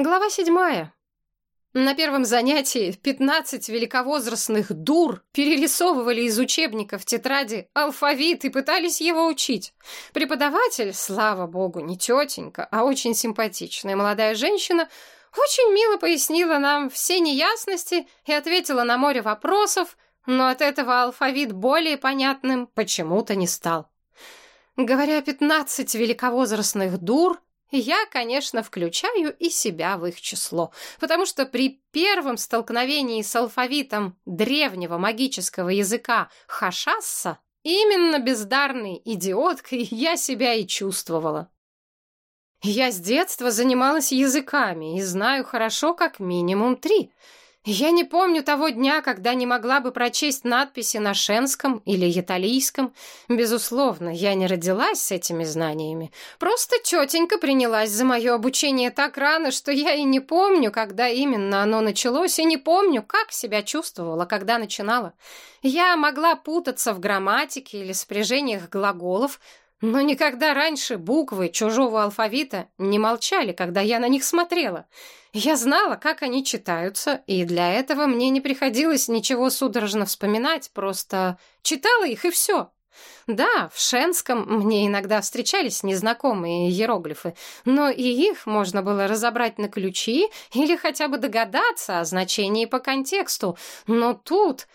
Глава седьмая. На первом занятии 15 великовозрастных дур перерисовывали из учебника в тетради алфавит и пытались его учить. Преподаватель, слава богу, не тетенька, а очень симпатичная молодая женщина, очень мило пояснила нам все неясности и ответила на море вопросов, но от этого алфавит более понятным почему-то не стал. Говоря 15 великовозрастных дур, я, конечно, включаю и себя в их число, потому что при первом столкновении с алфавитом древнего магического языка хашасса именно бездарной идиоткой я себя и чувствовала. Я с детства занималась языками и знаю хорошо как минимум три — я не помню того дня, когда не могла бы прочесть надписи на шенском или яталийском. Безусловно, я не родилась с этими знаниями. Просто тетенька принялась за мое обучение так рано, что я и не помню, когда именно оно началось, и не помню, как себя чувствовала, когда начинала. Я могла путаться в грамматике или спряжениях глаголов, но никогда раньше буквы чужого алфавита не молчали, когда я на них смотрела. Я знала, как они читаются, и для этого мне не приходилось ничего судорожно вспоминать, просто читала их и все. Да, в Шенском мне иногда встречались незнакомые иероглифы, но и их можно было разобрать на ключи или хотя бы догадаться о значении по контексту. Но тут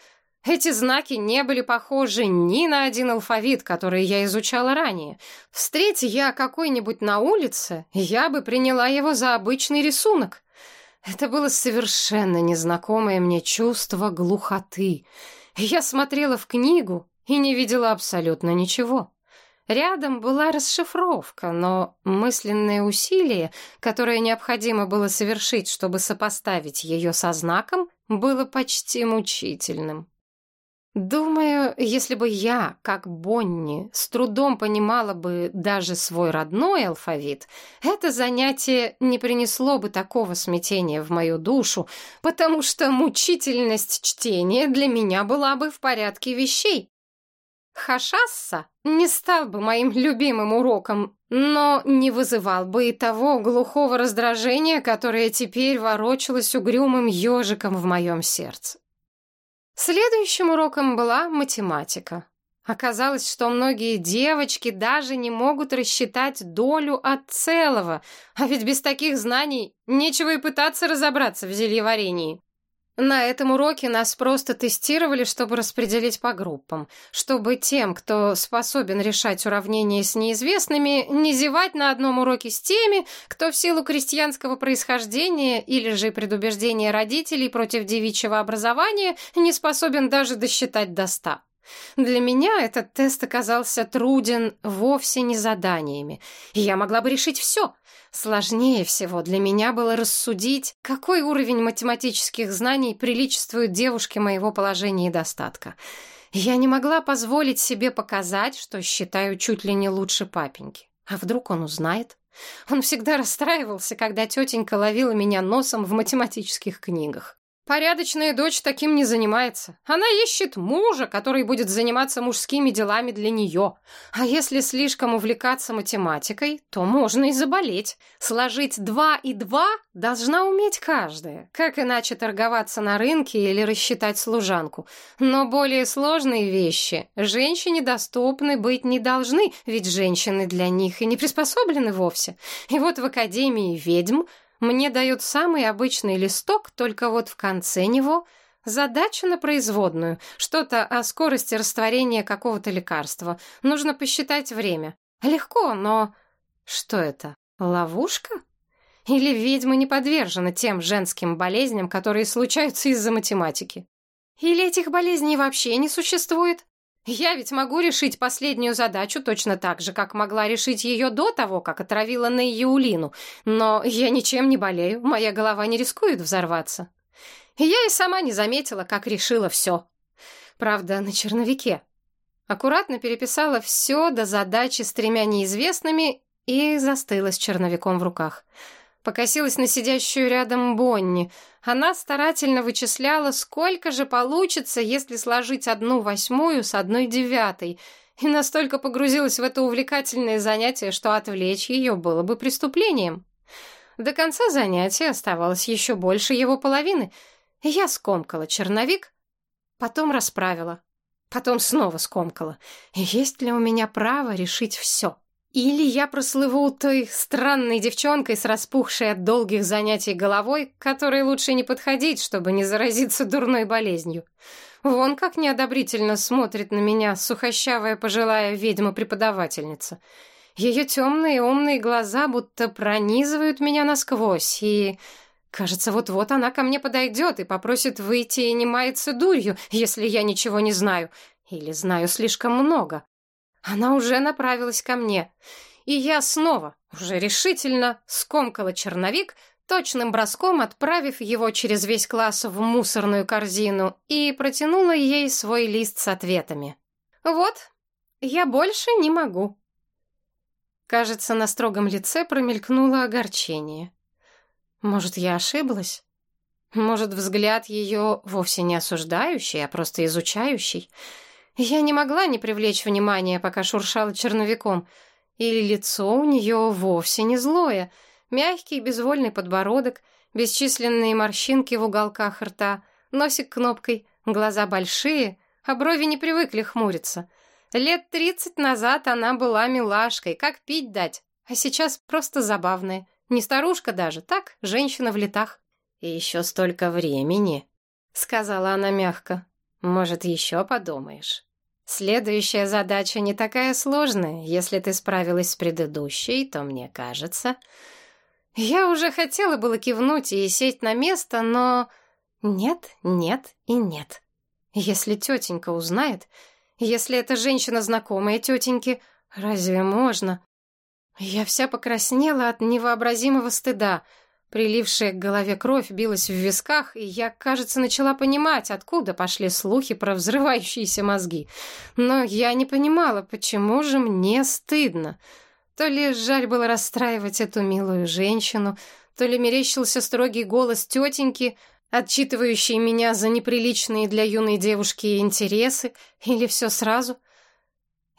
эти знаки не были похожи ни на один алфавит, который я изучала ранее. Встреть я какой-нибудь на улице, я бы приняла его за обычный рисунок. Это было совершенно незнакомое мне чувство глухоты. Я смотрела в книгу и не видела абсолютно ничего. Рядом была расшифровка, но мысленное усилие, которое необходимо было совершить, чтобы сопоставить ее со знаком, было почти мучительным. Думаю, если бы я, как Бонни, с трудом понимала бы даже свой родной алфавит, это занятие не принесло бы такого смятения в мою душу, потому что мучительность чтения для меня была бы в порядке вещей. Хашасса не стал бы моим любимым уроком, но не вызывал бы и того глухого раздражения, которое теперь ворочалось угрюмым ежиком в моем сердце. Следующим уроком была математика. Оказалось, что многие девочки даже не могут рассчитать долю от целого, а ведь без таких знаний нечего и пытаться разобраться в зельеварении. На этом уроке нас просто тестировали, чтобы распределить по группам, чтобы тем, кто способен решать уравнения с неизвестными, не зевать на одном уроке с теми, кто в силу крестьянского происхождения или же предубеждения родителей против девичьего образования не способен даже досчитать до ста. Для меня этот тест оказался труден вовсе не заданиями, я могла бы решить все. Сложнее всего для меня было рассудить, какой уровень математических знаний приличествует девушке моего положения и достатка. Я не могла позволить себе показать, что считаю чуть ли не лучше папеньки. А вдруг он узнает? Он всегда расстраивался, когда тетенька ловила меня носом в математических книгах. Порядочная дочь таким не занимается. Она ищет мужа, который будет заниматься мужскими делами для нее. А если слишком увлекаться математикой, то можно и заболеть. Сложить два и два должна уметь каждая. Как иначе торговаться на рынке или рассчитать служанку? Но более сложные вещи женщине доступны быть не должны, ведь женщины для них и не приспособлены вовсе. И вот в Академии ведьм мне дают самый обычный листок, только вот в конце него задача на производную, что-то о скорости растворения какого-то лекарства. Нужно посчитать время. Легко, но... Что это? Ловушка? Или ведьмы не подвержены тем женским болезням, которые случаются из-за математики? Или этих болезней вообще не существует? Я ведь могу решить последнюю задачу точно так же, как могла решить ее до того, как отравила на Юлину. Но я ничем не болею, моя голова не рискует взорваться. Я и сама не заметила, как решила все. Правда, на черновике. Аккуратно переписала все до задачи с тремя неизвестными и застыла с черновиком в руках. Покосилась на сидящую рядом Бонни. Она старательно вычисляла, сколько же получится, если сложить одну восьмую с одной девятой, и настолько погрузилась в это увлекательное занятие, что отвлечь ее было бы преступлением. До конца занятия оставалось еще больше его половины. Я скомкала черновик, потом расправила, потом снова скомкала. Есть ли у меня право решить все? Или я прослыву той странной девчонкой с распухшей от долгих занятий головой, которой лучше не подходить, чтобы не заразиться дурной болезнью. Вон как неодобрительно смотрит на меня сухощавая пожилая ведьма-преподавательница. Ее темные умные глаза будто пронизывают меня насквозь, и... Кажется, вот-вот она ко мне подойдет и попросит выйти и не маяться дурью, если я ничего не знаю. Или знаю слишком много. Она уже направилась ко мне. И я снова, уже решительно, скомкала черновик, точным броском отправив его через весь класс в мусорную корзину и протянула ей свой лист с ответами. «Вот, я больше не могу». Кажется, на строгом лице промелькнуло огорчение. Может, я ошиблась? Может, взгляд ее вовсе не осуждающий, а просто изучающий? Я не могла не привлечь внимания, пока шуршала черновиком. Или лицо у нее вовсе не злое. Мягкий безвольный подбородок, бесчисленные морщинки в уголках рта, носик кнопкой, глаза большие, а брови не привыкли хмуриться. Лет тридцать назад она была милашкой, как пить дать, а сейчас просто забавная. Не старушка даже, так, женщина в летах. «И еще столько времени», — сказала она мягко. Может, еще подумаешь. Следующая задача не такая сложная. Если ты справилась с предыдущей, то, мне кажется... Я уже хотела было кивнуть и сесть на место, но... Нет, нет и нет. Если тетенька узнает, если эта женщина знакомая тетеньки, разве можно? Я вся покраснела от невообразимого стыда — Прилившая к голове кровь билась в висках, и я, кажется, начала понимать, откуда пошли слухи про взрывающиеся мозги. Но я не понимала, почему же мне стыдно. То ли жаль было расстраивать эту милую женщину, то ли мерещился строгий голос тетеньки, отчитывающий меня за неприличные для юной девушки интересы, или все сразу.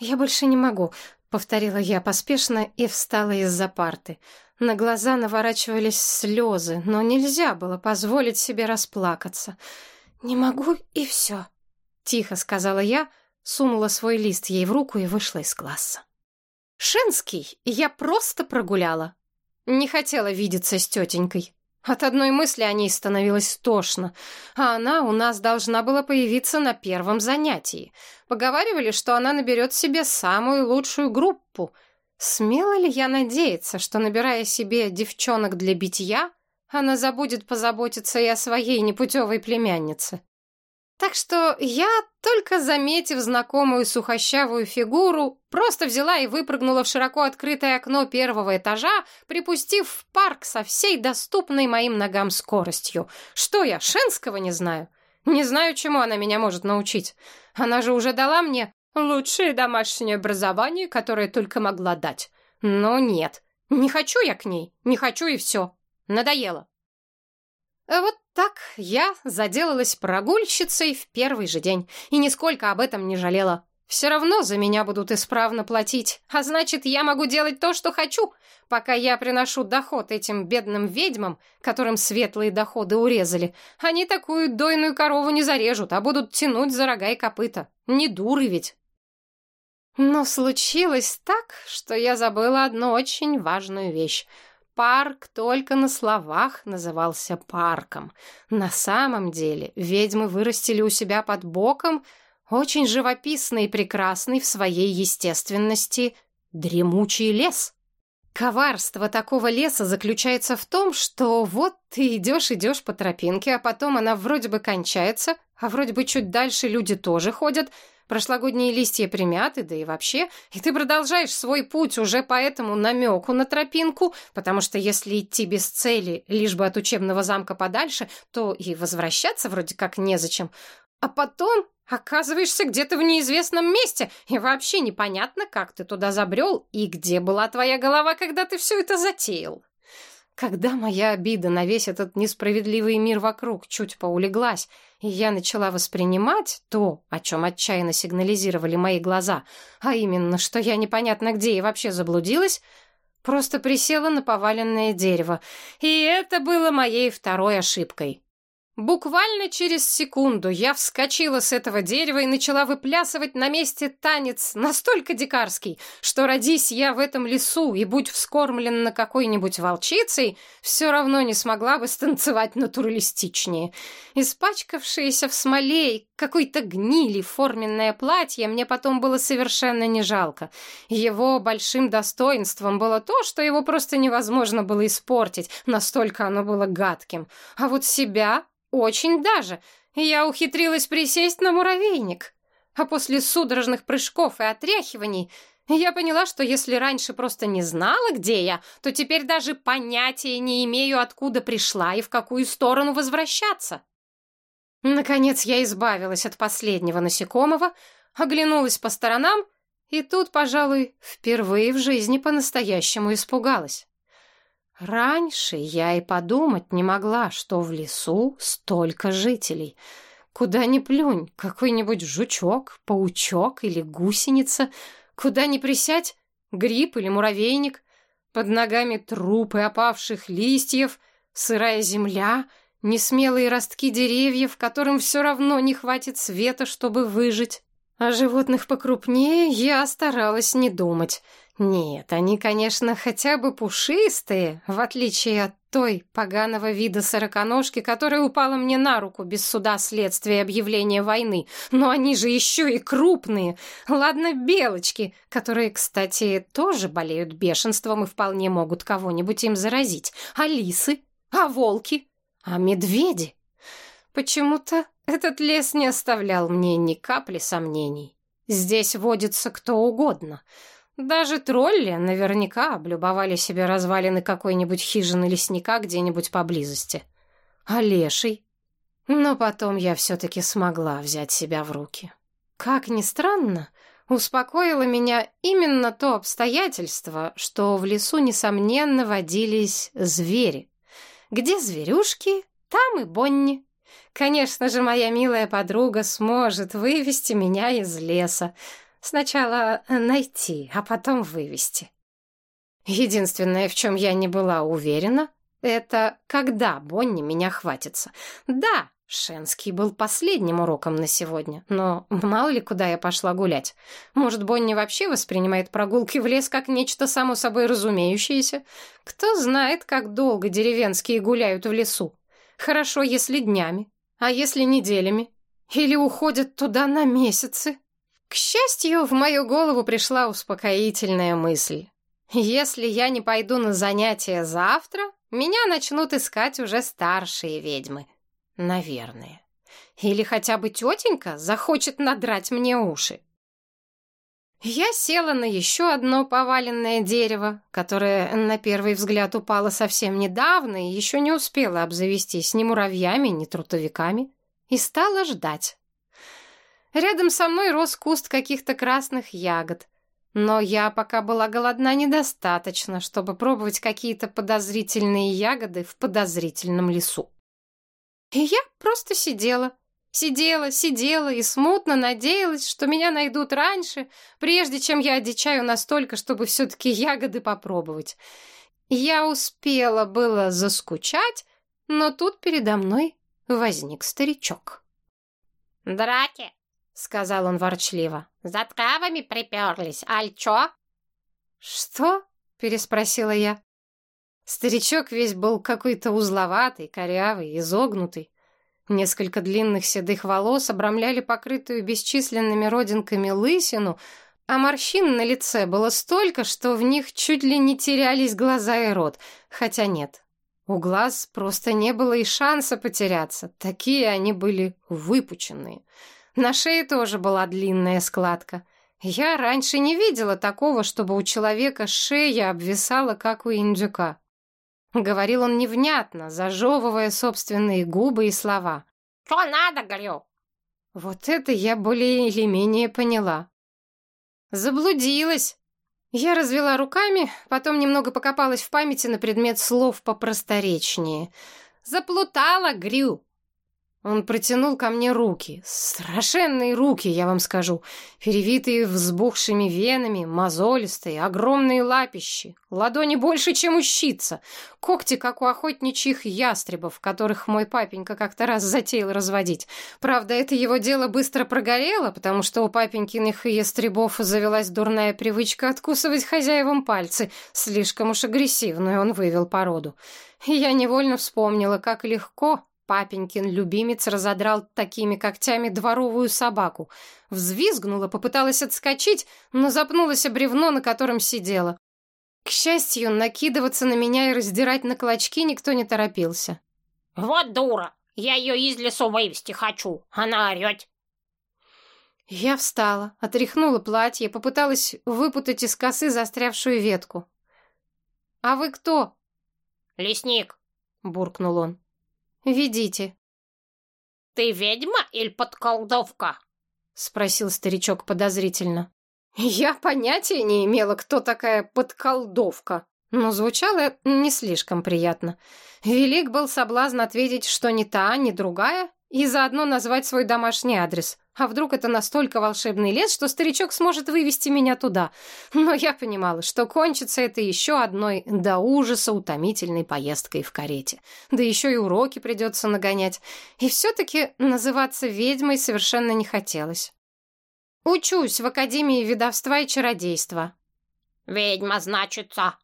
«Я больше не могу», — повторила я поспешно и встала из-за парты. На глаза наворачивались слезы, но нельзя было позволить себе расплакаться. «Не могу, и все», — тихо сказала я, сунула свой лист ей в руку и вышла из класса. Шенский я просто прогуляла. Не хотела видеться с тетенькой. От одной мысли о ней становилось тошно, а она у нас должна была появиться на первом занятии. Поговаривали, что она наберет себе самую лучшую группу — Смела ли я надеяться, что, набирая себе девчонок для битья, она забудет позаботиться и о своей непутевой племяннице? Так что я, только заметив знакомую сухощавую фигуру, просто взяла и выпрыгнула в широко открытое окно первого этажа, припустив в парк со всей доступной моим ногам скоростью. Что я, Шенского не знаю? Не знаю, чему она меня может научить. Она же уже дала мне Лучшее домашнее образование, которое только могла дать. Но нет, не хочу я к ней, не хочу и все. Надоело. А вот так я заделалась прогульщицей в первый же день и нисколько об этом не жалела. Все равно за меня будут исправно платить, а значит, я могу делать то, что хочу, пока я приношу доход этим бедным ведьмам, которым светлые доходы урезали. Они такую дойную корову не зарежут, а будут тянуть за рога и копыта. Не дуры ведь. Но случилось так, что я забыла одну очень важную вещь. Парк только на словах назывался парком. На самом деле ведьмы вырастили у себя под боком очень живописный и прекрасный в своей естественности дремучий лес. Коварство такого леса заключается в том, что вот ты идешь-идешь по тропинке, а потом она вроде бы кончается, а вроде бы чуть дальше люди тоже ходят — Прошлогодние листья примяты, да и вообще. И ты продолжаешь свой путь уже по этому намеку на тропинку, потому что если идти без цели, лишь бы от учебного замка подальше, то и возвращаться вроде как незачем. А потом оказываешься где-то в неизвестном месте, и вообще непонятно, как ты туда забрел и где была твоя голова, когда ты все это затеял. Когда моя обида на весь этот несправедливый мир вокруг чуть поулеглась, и я начала воспринимать то, о чем отчаянно сигнализировали мои глаза, а именно, что я непонятно где и вообще заблудилась, Просто присела на поваленное дерево. И это было моей второй ошибкой. Буквально через секунду я вскочила с этого дерева и начала выплясывать на месте танец настолько дикарский, что родись я в этом лесу и будь вскормлен на какой-нибудь волчицей, все равно не смогла бы станцевать натуралистичнее. Испачкавшееся в смоле и какой-то гнили форменное платье мне потом было совершенно не жалко. Его большим достоинством было то, что его просто невозможно было испортить, настолько оно было гадким. А вот себя очень даже. Я ухитрилась присесть на муравейник. А после судорожных прыжков и отряхиваний я поняла, что если раньше просто не знала, где я, то теперь даже понятия не имею, откуда пришла и в какую сторону возвращаться. Наконец я избавилась от последнего насекомого, оглянулась по сторонам и тут, пожалуй, впервые в жизни по-настоящему испугалась. Раньше я и подумать не могла, что в лесу столько жителей. Куда ни плюнь, какой-нибудь жучок, паучок или гусеница, куда ни присядь, гриб или муравейник, под ногами трупы опавших листьев, сырая земля, несмелые ростки деревьев, которым все равно не хватит света, чтобы выжить. О животных покрупнее я старалась не думать — нет, они, конечно, хотя бы пушистые, в отличие от той поганого вида сороконожки, которая упала мне на руку без суда следствия объявления войны. Но они же еще и крупные. Ладно, белочки, которые, кстати, тоже болеют бешенством и вполне могут кого-нибудь им заразить. А лисы? А волки? А медведи? Почему-то этот лес не оставлял мне ни капли сомнений. Здесь водится кто угодно — даже тролли наверняка облюбовали себе развалины какой-нибудь хижины лесника где-нибудь поблизости. А леший? Но потом я все-таки смогла взять себя в руки. Как ни странно, успокоило меня именно то обстоятельство, что в лесу, несомненно, водились звери. Где зверюшки, там и Бонни. Конечно же, моя милая подруга сможет вывести меня из леса, Сначала найти, а потом вывести. Единственное, в чем я не была уверена, это когда Бонни меня хватится. Да, Шенский был последним уроком на сегодня, но мало ли куда я пошла гулять. Может, Бонни вообще воспринимает прогулки в лес как нечто само собой разумеющееся? Кто знает, как долго деревенские гуляют в лесу. Хорошо, если днями, а если неделями? Или уходят туда на месяцы? К счастью, в мою голову пришла успокоительная мысль. Если я не пойду на занятия завтра, меня начнут искать уже старшие ведьмы. Наверное. Или хотя бы тетенька захочет надрать мне уши. Я села на еще одно поваленное дерево, которое на первый взгляд упало совсем недавно и еще не успело обзавестись ни муравьями, ни трутовиками, и стала ждать. Рядом со мной рос куст каких-то красных ягод. Но я пока была голодна недостаточно, чтобы пробовать какие-то подозрительные ягоды в подозрительном лесу. И я просто сидела. Сидела, сидела и смутно надеялась, что меня найдут раньше, прежде чем я одичаю настолько, чтобы все-таки ягоды попробовать. Я успела было заскучать, но тут передо мной возник старичок. «Драки!» — сказал он ворчливо. «За травами приперлись, аль чё?» «Что?» — переспросила я. Старичок весь был какой-то узловатый, корявый, изогнутый. Несколько длинных седых волос обрамляли покрытую бесчисленными родинками лысину, а морщин на лице было столько, что в них чуть ли не терялись глаза и рот. Хотя нет, у глаз просто не было и шанса потеряться. Такие они были выпученные. На шее тоже была длинная складка. Я раньше не видела такого, чтобы у человека шея обвисала, как у индюка. Говорил он невнятно, зажевывая собственные губы и слова. «Что надо, говорю?» Вот это я более или менее поняла. Заблудилась. Я развела руками, потом немного покопалась в памяти на предмет слов попросторечнее. Заплутала, Грю. Он протянул ко мне руки. Страшенные руки, я вам скажу. Перевитые взбухшими венами, мозолистые, огромные лапищи. Ладони больше, чем у щица. Когти, как у охотничьих ястребов, которых мой папенька как-то раз затеял разводить. Правда, это его дело быстро прогорело, потому что у папенькиных ястребов завелась дурная привычка откусывать хозяевам пальцы. Слишком уж агрессивную он вывел породу. Я невольно вспомнила, как легко Папенькин любимец разодрал такими когтями дворовую собаку. Взвизгнула, попыталась отскочить, но запнулась о бревно, на котором сидела. К счастью, накидываться на меня и раздирать на клочки никто не торопился. «Вот дура! Я ее из лесу вывести хочу! Она орет!» Я встала, отряхнула платье, попыталась выпутать из косы застрявшую ветку. «А вы кто?» «Лесник», — буркнул он. «Ведите». «Ты ведьма или подколдовка?» — спросил старичок подозрительно. Я понятия не имела, кто такая подколдовка, но звучало не слишком приятно. Велик был соблазн ответить, что ни та, ни другая, и заодно назвать свой домашний адрес. А вдруг это настолько волшебный лес, что старичок сможет вывести меня туда? Но я понимала, что кончится это еще одной до ужаса утомительной поездкой в карете. Да еще и уроки придется нагонять. И все-таки называться ведьмой совершенно не хотелось. Учусь в Академии ведовства и чародейства. «Ведьма, значится», —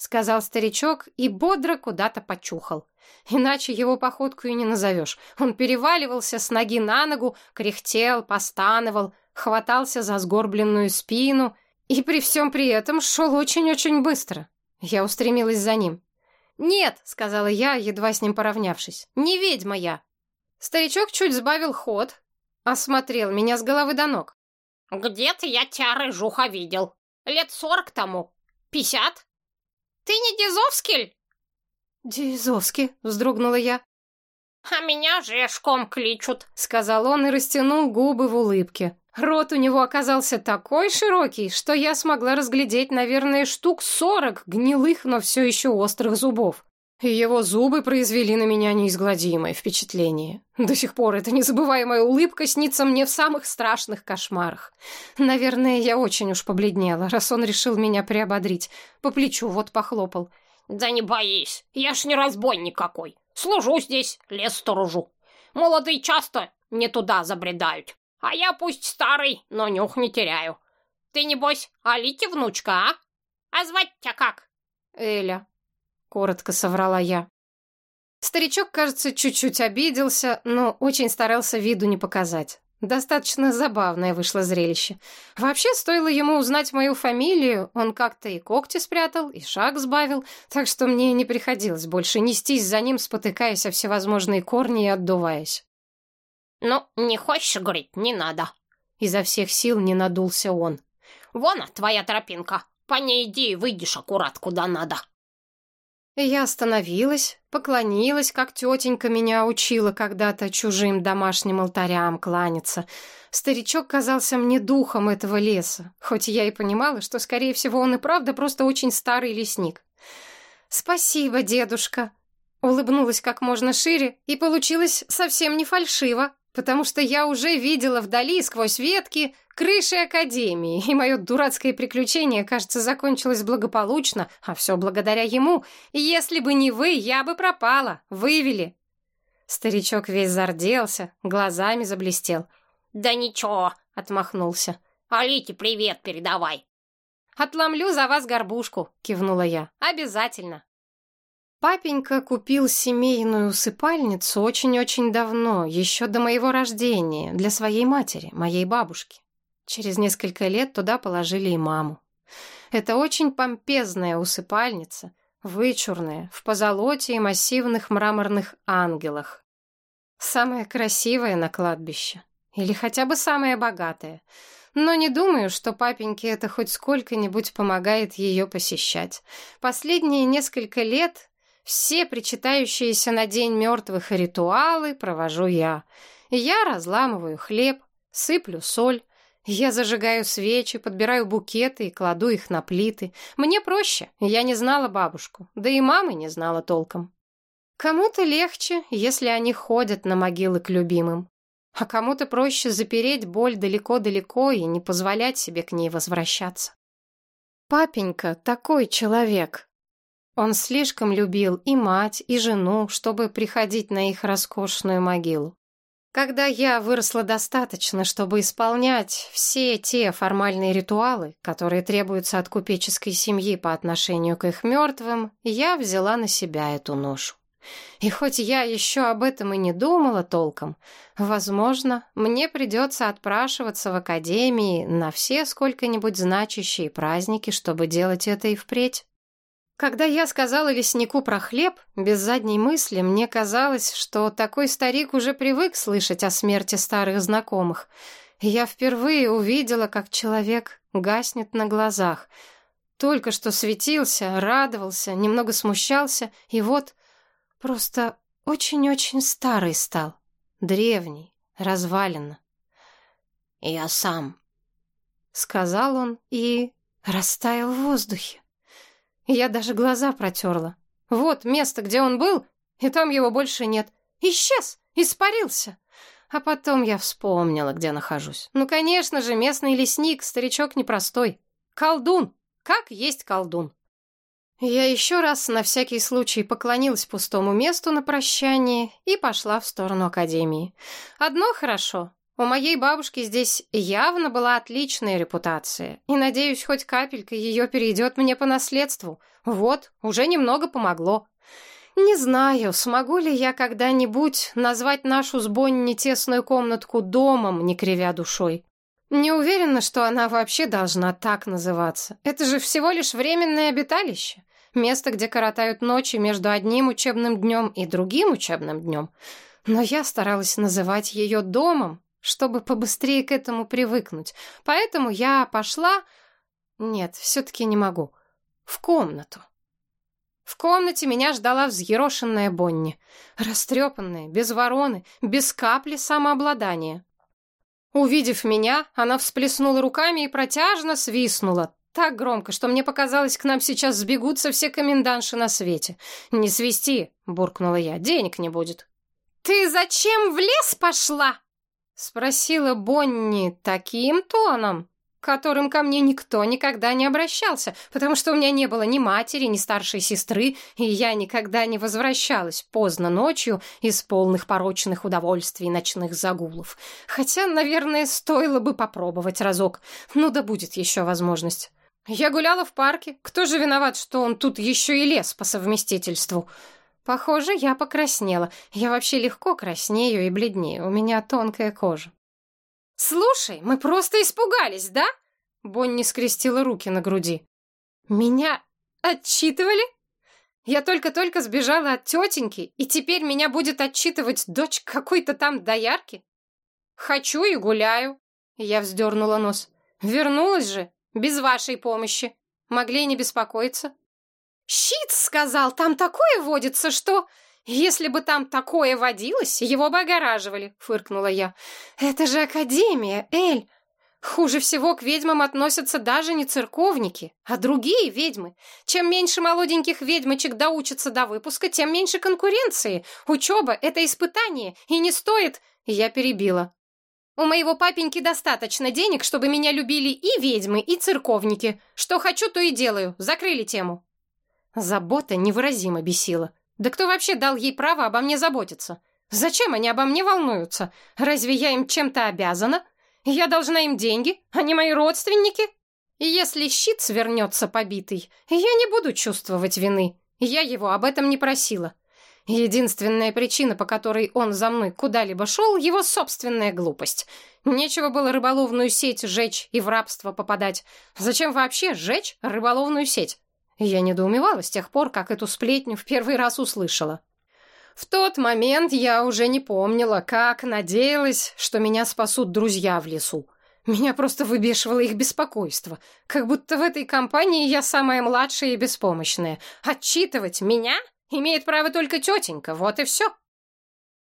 сказал старичок и бодро куда-то почухал. Иначе его походку и не назовешь. Он переваливался с ноги на ногу, кряхтел, постановал, хватался за сгорбленную спину и при всем при этом шел очень-очень быстро. Я устремилась за ним. «Нет», — сказала я, едва с ним поравнявшись, — «не ведьма я». Старичок чуть сбавил ход, осмотрел меня с головы до ног. «Где-то я тебя, рыжуха, видел. Лет сорок тому. Пятьдесят? Ты не Дизовскель?» «Дизовский», — вздрогнула я. «А меня Жешком кличут», — сказал он и растянул губы в улыбке. Рот у него оказался такой широкий, что я смогла разглядеть, наверное, штук сорок гнилых, но все еще острых зубов. И его зубы произвели на меня неизгладимое впечатление. До сих пор эта незабываемая улыбка снится мне в самых страшных кошмарах. Наверное, я очень уж побледнела, раз он решил меня приободрить. По плечу вот похлопал. «Да не боись, я ж не разбойник какой. Служу здесь, лес сторожу. Молодые часто не туда забредают. А я пусть старый, но нюх не теряю. Ты, небось, Алите внучка, а? А звать тебя как?» «Эля», — коротко соврала я. Старичок, кажется, чуть-чуть обиделся, но очень старался виду не показать. Достаточно забавное вышло зрелище. Вообще, стоило ему узнать мою фамилию, он как-то и когти спрятал, и шаг сбавил, так что мне не приходилось больше нестись за ним, спотыкаясь о всевозможные корни и отдуваясь. «Ну, не хочешь, говорить, не надо». Изо всех сил не надулся он. «Вон твоя тропинка, по ней иди и выйдешь аккурат куда надо». Я остановилась, поклонилась, как тетенька меня учила когда-то чужим домашним алтарям кланяться. Старичок казался мне духом этого леса, хоть я и понимала, что, скорее всего, он и правда просто очень старый лесник. «Спасибо, дедушка!» Улыбнулась как можно шире, и получилось совсем не фальшиво потому что я уже видела вдали сквозь ветки крыши Академии, и мое дурацкое приключение, кажется, закончилось благополучно, а все благодаря ему. Если бы не вы, я бы пропала, вывели. Старичок весь зарделся, глазами заблестел. «Да ничего», — отмахнулся. «Алите привет передавай». «Отломлю за вас горбушку», — кивнула я. «Обязательно». Папенька купил семейную усыпальницу очень-очень давно, еще до моего рождения, для своей матери, моей бабушки. Через несколько лет туда положили и маму. Это очень помпезная усыпальница, вычурная, в позолоте и массивных мраморных ангелах. Самая красивая на кладбище. Или хотя бы самая богатая. Но не думаю, что папеньке это хоть сколько-нибудь помогает ее посещать. Последние несколько лет все причитающиеся на день мертвых ритуалы провожу я. Я разламываю хлеб, сыплю соль, я зажигаю свечи, подбираю букеты и кладу их на плиты. Мне проще, я не знала бабушку, да и мамы не знала толком. Кому-то легче, если они ходят на могилы к любимым, а кому-то проще запереть боль далеко-далеко и не позволять себе к ней возвращаться. Папенька такой человек. Он слишком любил и мать, и жену, чтобы приходить на их роскошную могилу. Когда я выросла достаточно, чтобы исполнять все те формальные ритуалы, которые требуются от купеческой семьи по отношению к их мертвым, я взяла на себя эту ношу. И хоть я еще об этом и не думала толком, возможно, мне придется отпрашиваться в академии на все сколько-нибудь значащие праздники, чтобы делать это и впредь. Когда я сказала леснику про хлеб, без задней мысли, мне казалось, что такой старик уже привык слышать о смерти старых знакомых. я впервые увидела, как человек гаснет на глазах. Только что светился, радовался, немного смущался, и вот Просто очень-очень старый стал. Древний, развалина. «Я сам», — сказал он и растаял в воздухе. Я даже глаза протерла. Вот место, где он был, и там его больше нет. Исчез, испарился. А потом я вспомнила, где нахожусь. Ну, конечно же, местный лесник, старичок непростой. Колдун, как есть колдун. Я еще раз на всякий случай поклонилась пустому месту на прощание и пошла в сторону академии. Одно хорошо. У моей бабушки здесь явно была отличная репутация, и, надеюсь, хоть капелька ее перейдет мне по наследству. Вот, уже немного помогло. Не знаю, смогу ли я когда-нибудь назвать нашу с Бонни тесную комнатку домом, не кривя душой. Не уверена, что она вообще должна так называться. Это же всего лишь временное обиталище место, где коротают ночи между одним учебным днем и другим учебным днем. Но я старалась называть ее домом, чтобы побыстрее к этому привыкнуть. Поэтому я пошла... Нет, все-таки не могу. В комнату. В комнате меня ждала взъерошенная Бонни. Растрепанная, без вороны, без капли самообладания. Увидев меня, она всплеснула руками и протяжно свистнула, так громко, что мне показалось, к нам сейчас сбегутся все комендантши на свете. «Не свисти!» — буркнула я. «Денег не будет». «Ты зачем в лес пошла?» — спросила Бонни таким тоном, которым ко мне никто никогда не обращался, потому что у меня не было ни матери, ни старшей сестры, и я никогда не возвращалась поздно ночью из полных порочных удовольствий ночных загулов. Хотя, наверное, стоило бы попробовать разок. Ну да будет еще возможность. Я гуляла в парке. Кто же виноват, что он тут еще и лес по совместительству? Похоже, я покраснела. Я вообще легко краснею и бледнею. У меня тонкая кожа. «Слушай, мы просто испугались, да?» Бонни скрестила руки на груди. «Меня отчитывали? Я только-только сбежала от тетеньки, и теперь меня будет отчитывать дочь какой-то там доярки? Хочу и гуляю». Я вздернула нос. «Вернулась же, без вашей помощи. Могли не беспокоиться. Щит сказал, там такое водится, что... Если бы там такое водилось, его бы огораживали, фыркнула я. Это же академия, Эль. Хуже всего к ведьмам относятся даже не церковники, а другие ведьмы. Чем меньше молоденьких ведьмочек доучатся до выпуска, тем меньше конкуренции. Учеба — это испытание, и не стоит... Я перебила. У моего папеньки достаточно денег, чтобы меня любили и ведьмы, и церковники. Что хочу, то и делаю. Закрыли тему. Забота невыразимо бесила. Да кто вообще дал ей право обо мне заботиться? Зачем они обо мне волнуются? Разве я им чем-то обязана? Я должна им деньги, они мои родственники. Если щит свернется побитый, я не буду чувствовать вины. Я его об этом не просила. Единственная причина, по которой он за мной куда-либо шел, его собственная глупость. Нечего было рыболовную сеть жечь и в рабство попадать. Зачем вообще жечь рыболовную сеть? Я недоумевала с тех пор, как эту сплетню в первый раз услышала. В тот момент я уже не помнила, как надеялась, что меня спасут друзья в лесу. Меня просто выбешивало их беспокойство. Как будто в этой компании я самая младшая и беспомощная. Отчитывать меня Имеет право только тетенька, вот и все.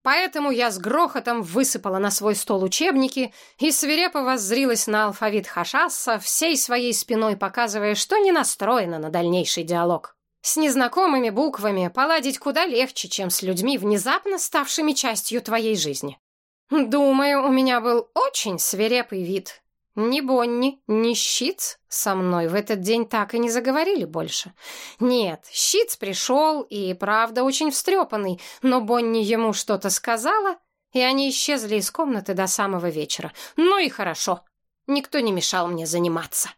Поэтому я с грохотом высыпала на свой стол учебники и свирепо воззрилась на алфавит Хашасса, всей своей спиной показывая, что не настроена на дальнейший диалог. С незнакомыми буквами поладить куда легче, чем с людьми, внезапно ставшими частью твоей жизни. Думаю, у меня был очень свирепый вид. Ни Бонни, ни Щиц со мной в этот день так и не заговорили больше. Нет, Щиц пришел и, правда, очень встрепанный, но Бонни ему что-то сказала, и они исчезли из комнаты до самого вечера. Ну и хорошо, никто не мешал мне заниматься.